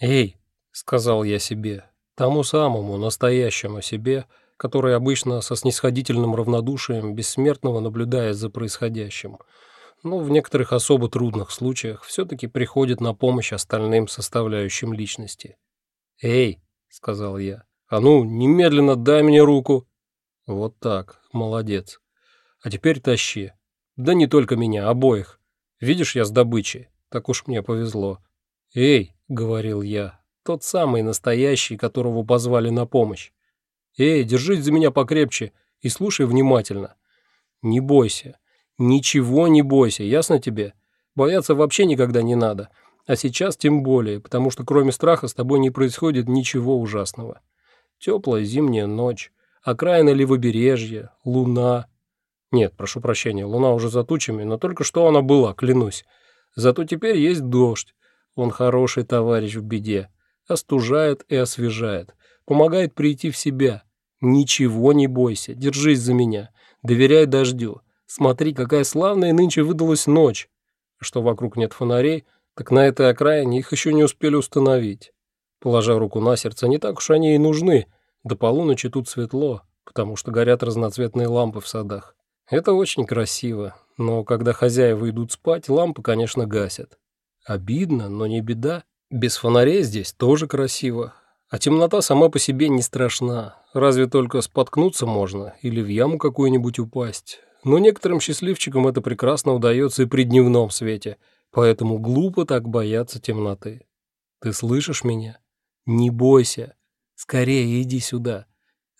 «Эй», — сказал я себе, тому самому настоящему себе, который обычно со снисходительным равнодушием бессмертного наблюдает за происходящим, но в некоторых особо трудных случаях все-таки приходит на помощь остальным составляющим личности. «Эй», — сказал я, — «а ну, немедленно дай мне руку». «Вот так, молодец. А теперь тащи. Да не только меня, обоих. Видишь, я с добычей. Так уж мне повезло. «Эй», — говорил я, — «тот самый настоящий, которого позвали на помощь. Эй, держись за меня покрепче и слушай внимательно. Не бойся, ничего не бойся, ясно тебе? Бояться вообще никогда не надо, а сейчас тем более, потому что кроме страха с тобой не происходит ничего ужасного. Теплая зимняя ночь, окраина левобережья, луна. Нет, прошу прощения, луна уже за тучами, но только что она была, клянусь. Зато теперь есть дождь, он хороший товарищ в беде, остужает и освежает, помогает прийти в себя. Ничего не бойся, держись за меня, доверяй дождю. Смотри, какая славная нынче выдалась ночь. Что вокруг нет фонарей, так на этой окраине их еще не успели установить. Положа руку на сердце, не так уж они и нужны. До полуночи тут светло, потому что горят разноцветные лампы в садах. Это очень красиво, но когда хозяева идут спать, лампы, конечно, гасят. Обидно, но не беда. Без фонарей здесь тоже красиво. А темнота сама по себе не страшна. Разве только споткнуться можно или в яму какую-нибудь упасть. Но некоторым счастливчикам это прекрасно удается и при дневном свете. Поэтому глупо так бояться темноты. Ты слышишь меня? Не бойся. Скорее иди сюда.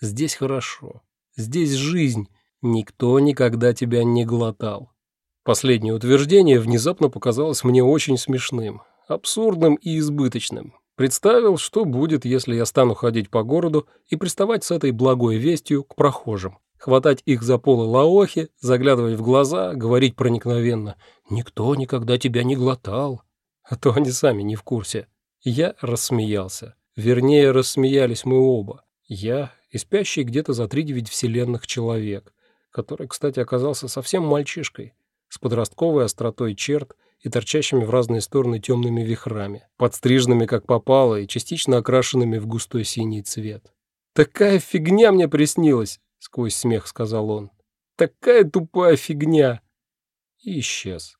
Здесь хорошо. Здесь жизнь. Никто никогда тебя не глотал. Последнее утверждение внезапно показалось мне очень смешным, абсурдным и избыточным. Представил, что будет, если я стану ходить по городу и приставать с этой благой вестью к прохожим, хватать их за полы лаохи, заглядывать в глаза, говорить проникновенно «Никто никогда тебя не глотал», а то они сами не в курсе. Я рассмеялся. Вернее, рассмеялись мы оба. Я и спящий где-то за три девять вселенных человек, который, кстати, оказался совсем мальчишкой с подростковой остротой черт и торчащими в разные стороны темными вихрами, подстриженными как попало и частично окрашенными в густой синий цвет. «Такая фигня мне приснилась!» — сквозь смех сказал он. «Такая тупая фигня!» И исчез.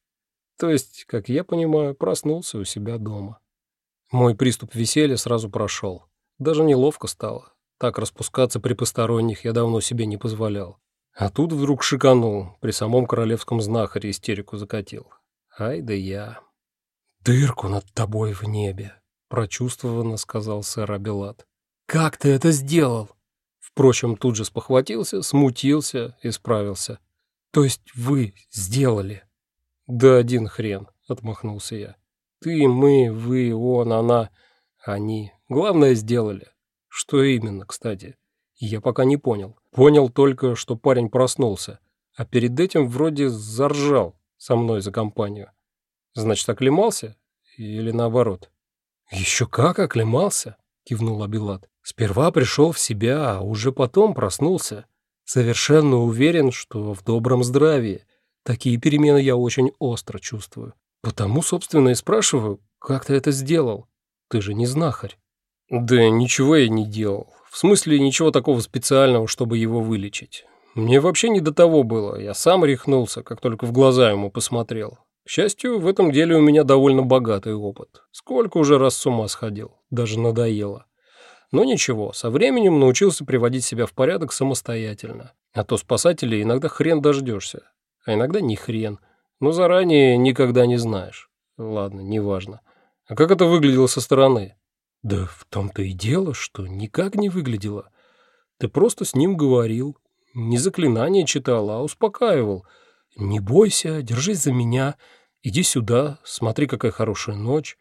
То есть, как я понимаю, проснулся у себя дома. Мой приступ веселья сразу прошел. Даже неловко стало. Так распускаться при посторонних я давно себе не позволял. А тут вдруг шиканул, при самом королевском знахаре истерику закатил. Ай да я. «Дырку над тобой в небе», — прочувствованно сказал сэр Абелат. «Как ты это сделал?» Впрочем, тут же спохватился, смутился, исправился. «То есть вы сделали?» «Да один хрен», — отмахнулся я. «Ты, мы, вы, он, она, они. Главное, сделали. Что именно, кстати?» Я пока не понял. Понял только, что парень проснулся, а перед этим вроде заржал со мной за компанию. Значит, оклемался? Или наоборот? «Еще как оклемался!» — кивнул Абилат. «Сперва пришел в себя, а уже потом проснулся. Совершенно уверен, что в добром здравии. Такие перемены я очень остро чувствую. Потому, собственно, и спрашиваю, как ты это сделал? Ты же не знахарь». «Да ничего я не делал. В смысле, ничего такого специального, чтобы его вылечить. Мне вообще не до того было, я сам рехнулся, как только в глаза ему посмотрел. К счастью, в этом деле у меня довольно богатый опыт. Сколько уже раз с ума сходил, даже надоело. Но ничего, со временем научился приводить себя в порядок самостоятельно. А то спасателей иногда хрен дождешься, а иногда не хрен. Но заранее никогда не знаешь. Ладно, неважно. А как это выглядело со стороны? Да в том-то и дело, что никак не выглядело. Ты просто с ним говорил, не заклинание читал, а успокаивал. Не бойся, держись за меня, иди сюда, смотри, какая хорошая ночь.